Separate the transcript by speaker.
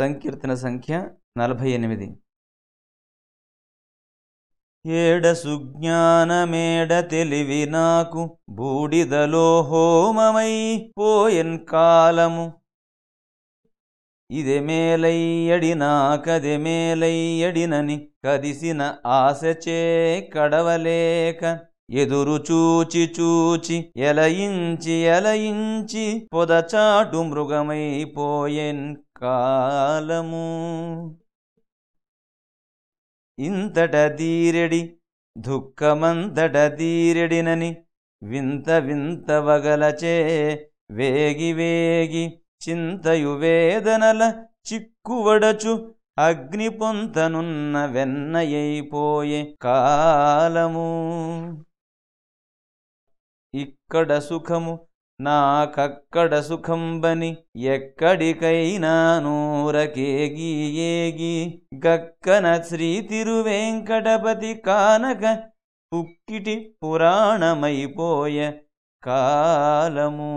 Speaker 1: సంకీర్తన సంఖ్య నలభై ఎనిమిది. ఏడ సుజ్ఞానమేడ తెలివి నాకు బూడిదలో హోమమై పోయన్ కాలము. ఇదే మేలయ్యడి నాకదే మేలయ్యడినని కదిసిన ఆశచే కడవలేక ఎదురు చూచి చూచి ఎలయించి ఎలయించి పొదచాటు మృగమైపోయెన్ కాలము. ఇంతట దీరెడి దుఃఖమంతట దీరెడినని వింత వింత వగలచే వేగి వేగి చింతయు వేదనల చిక్కువడచు అగ్ని పొంతనున్న వెన్నయైపోయే కాలము. ఇక్కడ సుఖము నాకక్కడ సుఖంబని ఎక్కడికైనా నూరకేగి ఏగి గక్కన శ్రీ తిరువెంకటపతి కానక పుక్కిటి పురాణమైపోయ కాలము.